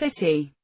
City.